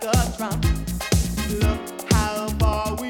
the drum. Look how far we